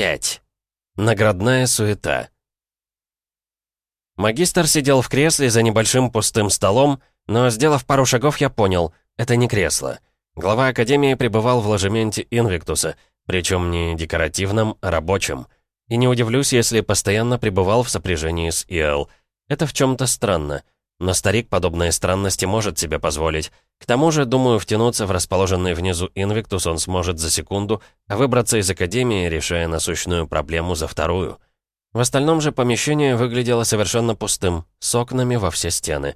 5. Наградная суета. Магистр сидел в кресле за небольшим пустым столом, но, сделав пару шагов, я понял, это не кресло. Глава Академии пребывал в ложементе Инвиктуса, причем не декоративном, а рабочем. И не удивлюсь, если постоянно пребывал в сопряжении с Иэл. Это в чем-то странно. Но старик подобные странности может себе позволить. К тому же, думаю, втянуться в расположенный внизу Инвиктус он сможет за секунду, а выбраться из Академии, решая насущную проблему за вторую. В остальном же помещение выглядело совершенно пустым, с окнами во все стены.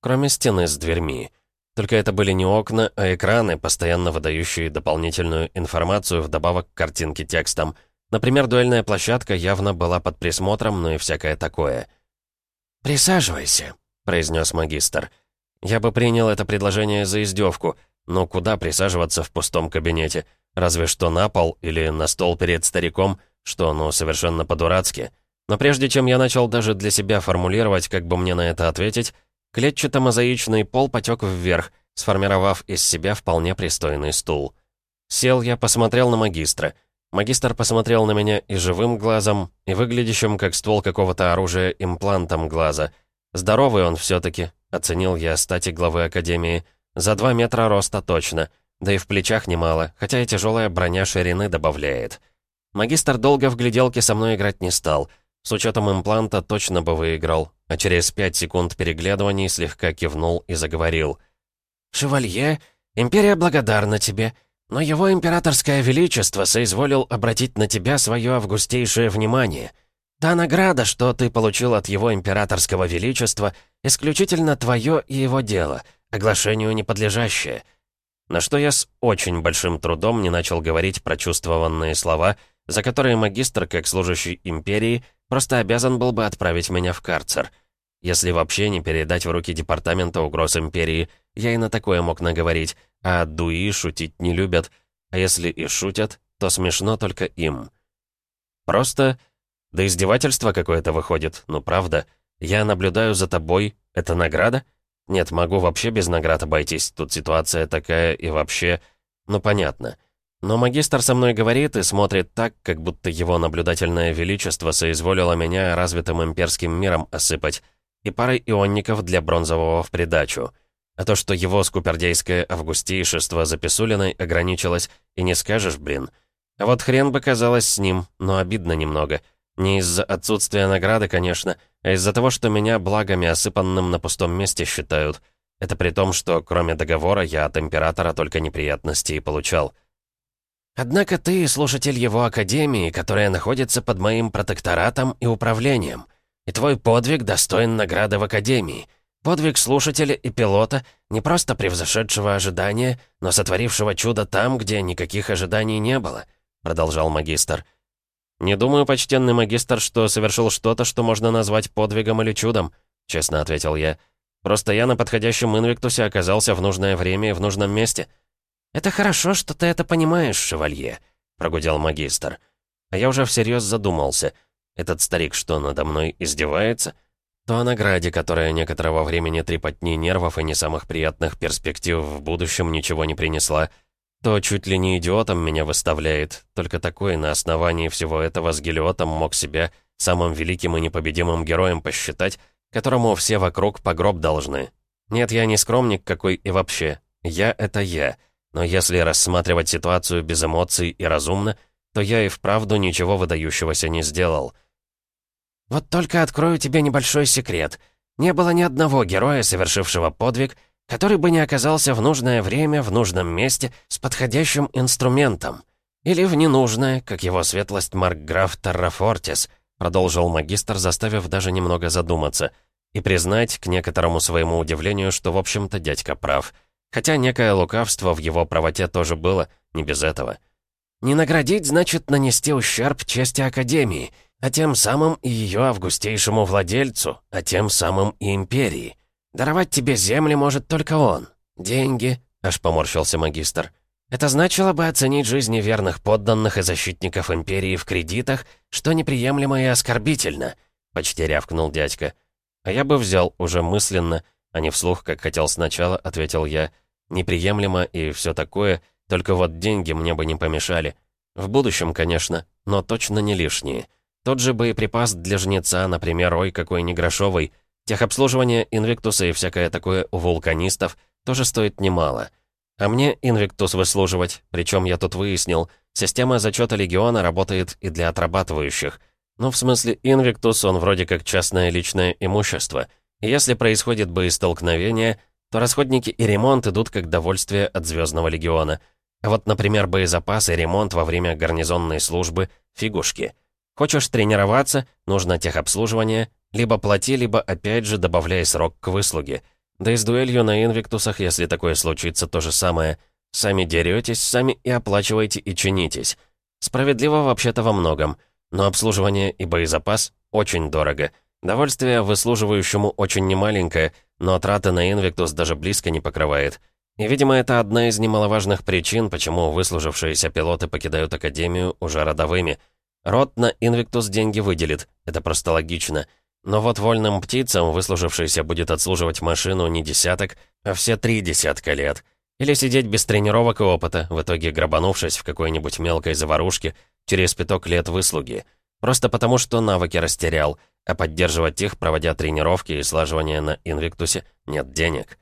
Кроме стены с дверьми. Только это были не окна, а экраны, постоянно выдающие дополнительную информацию вдобавок к картинке текстом. Например, дуэльная площадка явно была под присмотром, ну и всякое такое. «Присаживайся», произнес магистр. Я бы принял это предложение за издевку, но куда присаживаться в пустом кабинете? Разве что на пол или на стол перед стариком, что, ну, совершенно по-дурацки. Но прежде чем я начал даже для себя формулировать, как бы мне на это ответить, клетчато-мозаичный пол потек вверх, сформировав из себя вполне пристойный стул. Сел я, посмотрел на магистра. Магистр посмотрел на меня и живым глазом, и выглядящим как ствол какого-то оружия имплантом глаза — Здоровый он все-таки, оценил я стати главы Академии. За два метра роста точно. Да и в плечах немало, хотя и тяжелая броня ширины добавляет. Магистр долго в гляделке со мной играть не стал. С учетом импланта точно бы выиграл, а через пять секунд переглядываний слегка кивнул и заговорил. «Шевалье, Империя благодарна тебе, но его императорское величество соизволил обратить на тебя свое августейшее внимание». Та награда, что ты получил от его императорского величества, исключительно твое и его дело, оглашению не подлежащее». На что я с очень большим трудом не начал говорить прочувствованные слова, за которые магистр, как служащий империи, просто обязан был бы отправить меня в карцер. Если вообще не передать в руки департамента угроз империи, я и на такое мог наговорить, а дуи шутить не любят, а если и шутят, то смешно только им. Просто да издевательство какое-то выходит, ну правда. Я наблюдаю за тобой. Это награда? Нет, могу вообще без наград обойтись. Тут ситуация такая и вообще... Ну понятно. Но магистр со мной говорит и смотрит так, как будто его наблюдательное величество соизволило меня развитым имперским миром осыпать. И парой ионников для бронзового в придачу. А то, что его скупердейское августейшество за Писулиной ограничилось, и не скажешь, блин. А вот хрен бы казалось с ним, но обидно немного — не из-за отсутствия награды, конечно, а из-за того, что меня благами, осыпанным на пустом месте, считают. Это при том, что кроме договора я от Императора только неприятности и получал. «Однако ты слушатель его Академии, которая находится под моим протекторатом и управлением. И твой подвиг достоин награды в Академии. Подвиг слушателя и пилота, не просто превзошедшего ожидания, но сотворившего чудо там, где никаких ожиданий не было», — продолжал магистр. — «Не думаю, почтенный магистр, что совершил что-то, что можно назвать подвигом или чудом», — честно ответил я. «Просто я на подходящем инвиктусе оказался в нужное время и в нужном месте». «Это хорошо, что ты это понимаешь, шевалье», — прогудел магистр. А я уже всерьез задумался. Этот старик что, надо мной издевается? То о награде, которая некоторого времени трепотни нервов и не самых приятных перспектив в будущем ничего не принесла — то чуть ли не идиотом меня выставляет. Только такой на основании всего этого с Гелиотом мог себя самым великим и непобедимым героем посчитать, которому все вокруг погроб должны. Нет, я не скромник какой и вообще. Я — это я. Но если рассматривать ситуацию без эмоций и разумно, то я и вправду ничего выдающегося не сделал. «Вот только открою тебе небольшой секрет. Не было ни одного героя, совершившего подвиг, который бы не оказался в нужное время, в нужном месте, с подходящим инструментом. Или в ненужное, как его светлость Маркграф Террафортис, продолжил магистр, заставив даже немного задуматься. И признать, к некоторому своему удивлению, что, в общем-то, дядька прав. Хотя некое лукавство в его правоте тоже было, не без этого. «Не наградить, значит, нанести ущерб чести Академии, а тем самым и ее августейшему владельцу, а тем самым и Империи». Даровать тебе земли может только он. Деньги, аж поморщился магистр. Это значило бы оценить жизни верных подданных и защитников Империи в кредитах, что неприемлемо и оскорбительно, почти рявкнул дядька. А я бы взял уже мысленно, а не вслух, как хотел сначала, ответил я. Неприемлемо и все такое, только вот деньги мне бы не помешали. В будущем, конечно, но точно не лишние. Тот же боеприпас для жнеца, например, ой, какой негрошовый. Техобслуживание инвиктуса и всякое такое у вулканистов тоже стоит немало. А мне инвиктус выслуживать, причем я тут выяснил, система зачета легиона работает и для отрабатывающих. Ну, в смысле, инвиктус, он вроде как частное личное имущество. И если происходит боестолкновение, то расходники и ремонт идут как довольствие от Звездного легиона. А вот, например, боезапас и ремонт во время гарнизонной службы — фигушки — Хочешь тренироваться, нужно техобслуживание, либо плати, либо опять же добавляй срок к выслуге. Да и с дуэлью на инвиктусах, если такое случится, то же самое. Сами деретесь, сами и оплачиваете и чинитесь. Справедливо вообще-то во многом. Но обслуживание и боезапас очень дорого. Довольствие выслуживающему очень немаленькое, но траты на инвиктус даже близко не покрывает. И, видимо, это одна из немаловажных причин, почему выслужившиеся пилоты покидают Академию уже родовыми – Род на Инвиктус деньги выделит, это просто логично. Но вот вольным птицам выслужившийся будет отслуживать машину не десяток, а все три десятка лет. Или сидеть без тренировок и опыта, в итоге грабанувшись в какой-нибудь мелкой заварушке через пяток лет выслуги. Просто потому, что навыки растерял, а поддерживать их, проводя тренировки и слаживания на Инвиктусе, нет денег.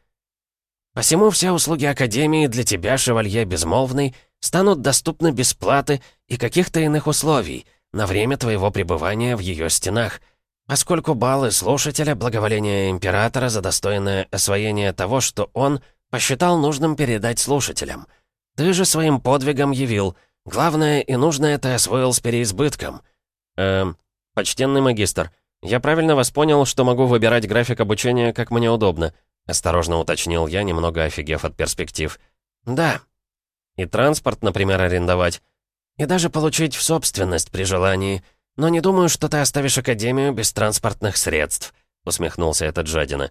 Посему все услуги Академии для тебя, шевалье безмолвный, станут доступны без платы и каких-то иных условий, на время твоего пребывания в ее стенах, поскольку баллы слушателя благоволения императора за достойное освоение того, что он посчитал нужным передать слушателям. Ты же своим подвигом явил. Главное и нужное ты освоил с переизбытком. Эм, почтенный магистр, я правильно вас понял, что могу выбирать график обучения, как мне удобно? Осторожно уточнил я, немного офигев от перспектив. Да. И транспорт, например, арендовать. И даже получить в собственность при желании. Но не думаю, что ты оставишь Академию без транспортных средств», — усмехнулся этот жадина.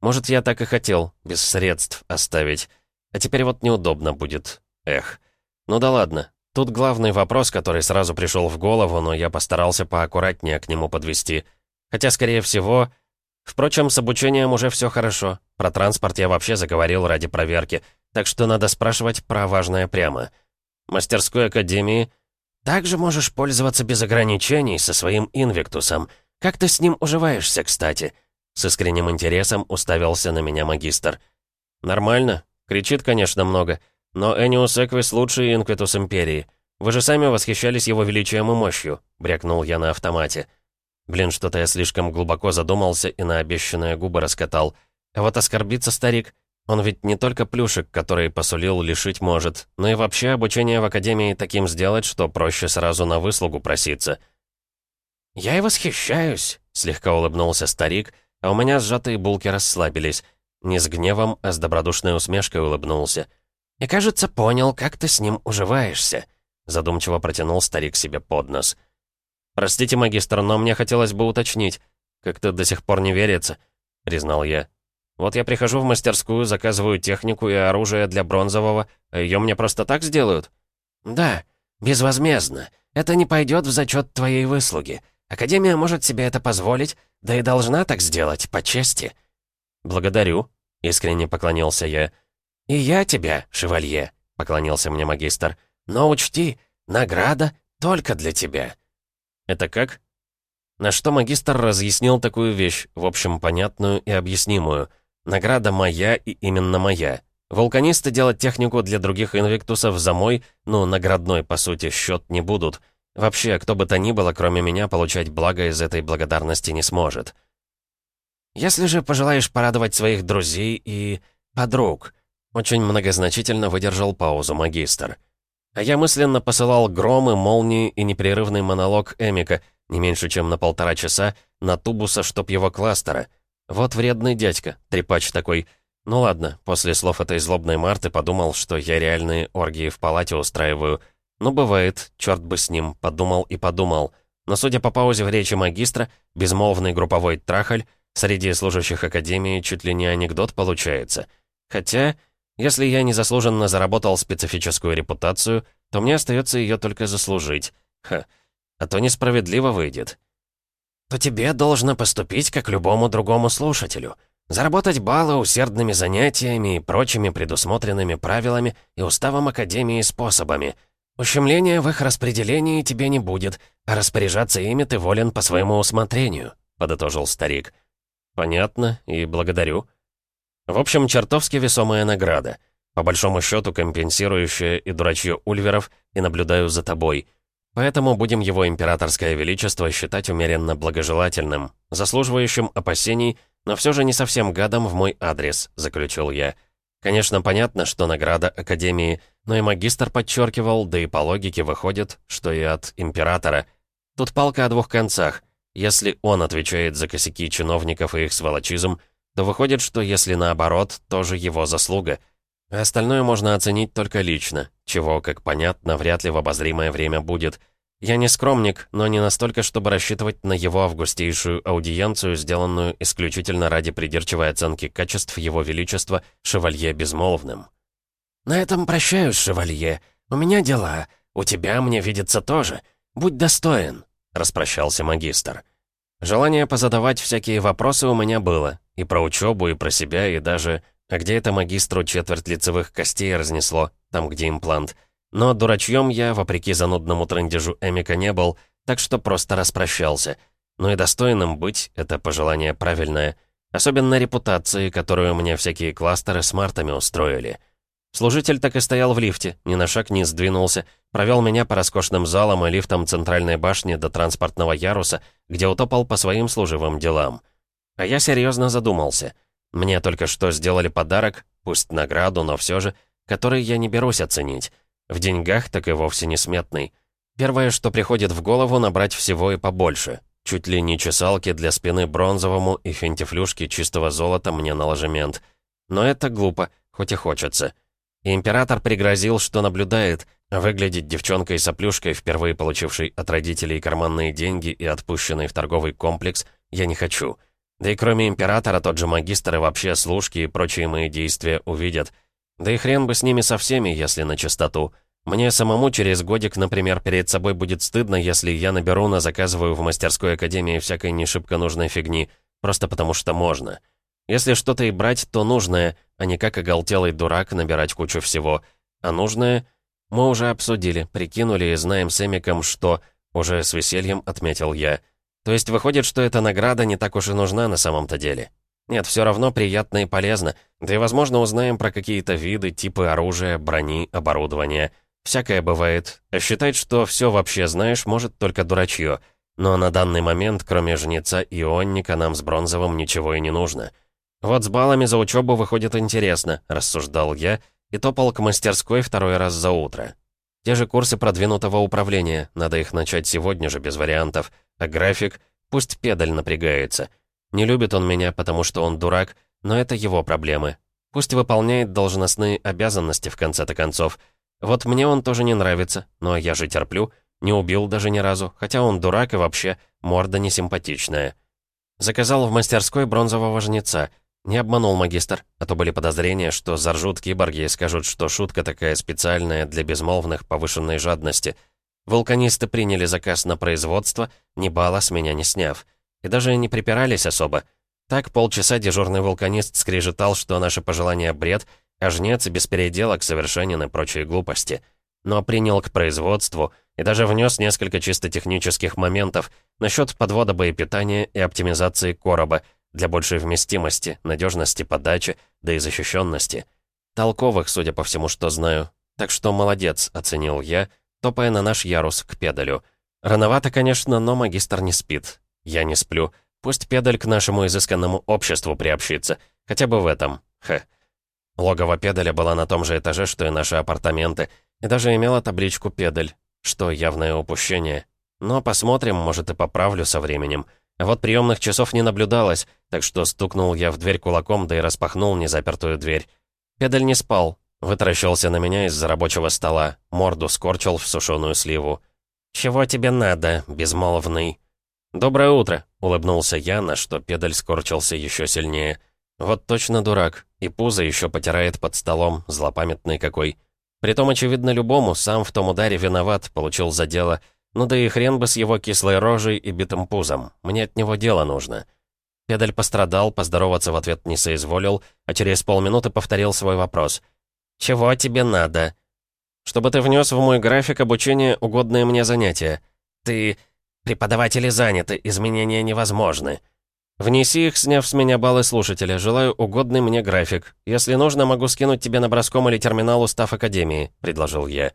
«Может, я так и хотел, без средств оставить. А теперь вот неудобно будет. Эх. Ну да ладно. Тут главный вопрос, который сразу пришел в голову, но я постарался поаккуратнее к нему подвести. Хотя, скорее всего... Впрочем, с обучением уже все хорошо. Про транспорт я вообще заговорил ради проверки, так что надо спрашивать про важное прямо мастерской академии, также можешь пользоваться без ограничений со своим инвиктусом. Как ты с ним уживаешься, кстати?» С искренним интересом уставился на меня магистр. «Нормально. Кричит, конечно, много. Но Эниус Эквис лучший инквитус Империи. Вы же сами восхищались его величием и мощью», — брякнул я на автомате. Блин, что-то я слишком глубоко задумался и на обещанные губы раскатал. А вот оскорбиться старик он ведь не только плюшек, который посулил, лишить может, но и вообще обучение в академии таким сделать, что проще сразу на выслугу проситься. «Я и восхищаюсь», — слегка улыбнулся старик, а у меня сжатые булки расслабились. Не с гневом, а с добродушной усмешкой улыбнулся. «И, кажется, понял, как ты с ним уживаешься», — задумчиво протянул старик себе под нос. «Простите, магистр, но мне хотелось бы уточнить. Как-то до сих пор не верится», — признал я. Вот я прихожу в мастерскую, заказываю технику и оружие для бронзового, ее мне просто так сделают?» «Да, безвозмездно. Это не пойдет в зачет твоей выслуги. Академия может себе это позволить, да и должна так сделать, по чести». «Благодарю», — искренне поклонился я. «И я тебя, шевалье», — поклонился мне магистр. «Но учти, награда только для тебя». «Это как?» На что магистр разъяснил такую вещь, в общем, понятную и объяснимую — Награда моя и именно моя. Вулканисты делать технику для других инвиктусов за мой, ну, наградной, по сути, счет не будут. Вообще, кто бы то ни было, кроме меня, получать благо из этой благодарности не сможет. Если же пожелаешь порадовать своих друзей и... подруг, очень многозначительно выдержал паузу магистр. А я мысленно посылал громы, молнии и непрерывный монолог Эмика, не меньше чем на полтора часа, на тубуса, чтоб его кластера — вот вредный дядька, трепач такой. Ну ладно, после слов этой злобной Марты подумал, что я реальные оргии в палате устраиваю. Ну бывает, черт бы с ним, подумал и подумал. Но судя по паузе в речи магистра, безмолвный групповой трахаль, среди служащих Академии чуть ли не анекдот получается. Хотя, если я незаслуженно заработал специфическую репутацию, то мне остается ее только заслужить. Ха, а то несправедливо выйдет то тебе должно поступить, как любому другому слушателю. Заработать баллы усердными занятиями и прочими предусмотренными правилами и уставом Академии способами. «Ущемления в их распределении тебе не будет, а распоряжаться ими ты волен по своему усмотрению», — подытожил старик. «Понятно, и благодарю». В общем, чертовски весомая награда. По большому счету компенсирующая и дурачье Ульверов, и наблюдаю за тобой. Поэтому будем его императорское величество считать умеренно благожелательным, заслуживающим опасений, но все же не совсем гадом в мой адрес, заключил я. Конечно, понятно, что награда Академии, но и магистр подчеркивал, да и по логике выходит, что и от императора. Тут палка о двух концах. Если он отвечает за косяки чиновников и их сволочизм, то выходит, что если наоборот, тоже его заслуга. А остальное можно оценить только лично, чего, как понятно, вряд ли в обозримое время будет. Я не скромник, но не настолько, чтобы рассчитывать на его августейшую аудиенцию, сделанную исключительно ради придирчивой оценки качеств его величества шевалье безмолвным. «На этом прощаюсь, шевалье. У меня дела. У тебя, мне видится, тоже. Будь достоин», — распрощался магистр. Желание позадавать всякие вопросы у меня было. И про учебу, и про себя, и даже... А где это магистру четверть лицевых костей разнесло? Там, где имплант. Но дурачьем я, вопреки занудному трындежу Эмика, не был, так что просто распрощался. Но и достойным быть — это пожелание правильное. Особенно репутации, которую мне всякие кластеры с мартами устроили. Служитель так и стоял в лифте, ни на шаг не сдвинулся, провел меня по роскошным залам и лифтам центральной башни до транспортного яруса, где утопал по своим служивым делам. А я серьезно задумался. Мне только что сделали подарок, пусть награду, но все же, который я не берусь оценить. В деньгах так и вовсе не сметный. Первое, что приходит в голову, набрать всего и побольше. Чуть ли не чесалки для спины бронзовому и фентифлюшки чистого золота мне на ложемент. Но это глупо, хоть и хочется. И император пригрозил, что наблюдает, выглядеть девчонкой-соплюшкой, впервые получившей от родителей карманные деньги и отпущенной в торговый комплекс, я не хочу. Да и кроме императора, тот же магистр и вообще служки и прочие мои действия увидят — да и хрен бы с ними со всеми, если на чистоту. Мне самому через годик, например, перед собой будет стыдно, если я наберу на заказываю в мастерской академии всякой не шибко нужной фигни, просто потому что можно. Если что-то и брать, то нужное, а не как оголтелый дурак набирать кучу всего. А нужное мы уже обсудили, прикинули и знаем с Эмиком, что... Уже с весельем отметил я. То есть выходит, что эта награда не так уж и нужна на самом-то деле. Нет, все равно приятно и полезно. Да и, возможно, узнаем про какие-то виды, типы оружия, брони, оборудования. Всякое бывает. Считать, что все вообще знаешь, может только дурачье. Но на данный момент, кроме жнеца и ионника, нам с Бронзовым ничего и не нужно. Вот с баллами за учебу выходит интересно, рассуждал я, и топал к мастерской второй раз за утро. Те же курсы продвинутого управления, надо их начать сегодня же, без вариантов. А график, пусть педаль напрягается — не любит он меня, потому что он дурак, но это его проблемы. Пусть выполняет должностные обязанности в конце-то концов. Вот мне он тоже не нравится, но я же терплю. Не убил даже ни разу, хотя он дурак и вообще морда несимпатичная. Заказал в мастерской бронзового жнеца. Не обманул магистр, а то были подозрения, что заржут киборги и скажут, что шутка такая специальная для безмолвных повышенной жадности. Вулканисты приняли заказ на производство, ни балла с меня не сняв. И даже не припирались особо. Так полчаса дежурный вулканист скрежетал, что наши пожелания бред, а жнец без переделок совершенен и прочие глупости. Но принял к производству и даже внес несколько чисто технических моментов насчет подвода боепитания и оптимизации короба для большей вместимости, надежности подачи, да и защищенности. Толковых, судя по всему, что знаю. Так что молодец, оценил я, топая на наш ярус к педалю. Рановато, конечно, но магистр не спит. Я не сплю. Пусть педаль к нашему изысканному обществу приобщится. Хотя бы в этом. Хе. Логово педаля было на том же этаже, что и наши апартаменты, и даже имела табличку «педаль», что явное упущение. Но посмотрим, может и поправлю со временем. А вот приемных часов не наблюдалось, так что стукнул я в дверь кулаком, да и распахнул незапертую дверь. Педаль не спал, вытаращился на меня из-за рабочего стола, морду скорчил в сушеную сливу. «Чего тебе надо, безмолвный?» «Доброе утро», — улыбнулся я, на что педаль скорчился еще сильнее. «Вот точно дурак, и пузо еще потирает под столом, злопамятный какой. Притом, очевидно, любому, сам в том ударе виноват, получил за дело. Ну да и хрен бы с его кислой рожей и битым пузом, мне от него дело нужно». Педаль пострадал, поздороваться в ответ не соизволил, а через полминуты повторил свой вопрос. «Чего тебе надо?» Чтобы ты внес в мой график обучения угодные мне занятия. Ты... Преподаватели заняты, изменения невозможны. Внеси их, сняв с меня баллы слушателя. Желаю угодный мне график. Если нужно, могу скинуть тебе на броском или терминал устав Академии», — предложил я.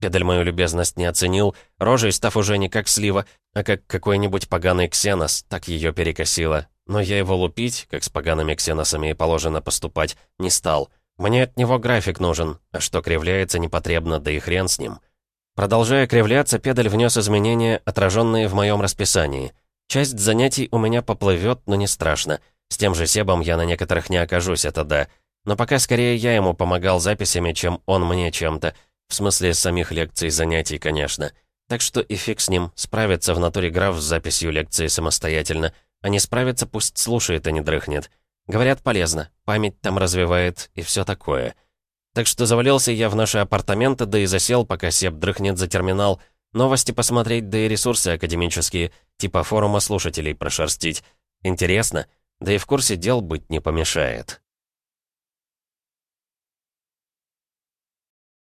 Педаль мою любезность не оценил, рожей став уже не как слива, а как какой-нибудь поганый ксенос, так ее перекосило. Но я его лупить, как с погаными ксеносами и положено поступать, не стал. Мне от него график нужен, а что кривляется непотребно, да и хрен с ним. Продолжая кривляться, педаль внес изменения, отраженные в моем расписании. Часть занятий у меня поплывет, но не страшно. С тем же Себом я на некоторых не окажусь, это да. Но пока скорее я ему помогал записями, чем он мне чем-то. В смысле самих лекций, занятий, конечно. Так что и фиг с ним, справится в натуре граф с записью лекции самостоятельно. А не справится, пусть слушает и не дрыхнет. Говорят, полезно, память там развивает и все такое. Так что завалился я в наши апартаменты, да и засел, пока Сеп дрыхнет за терминал. Новости посмотреть, да и ресурсы академические, типа форума слушателей прошерстить. Интересно, да и в курсе дел быть не помешает.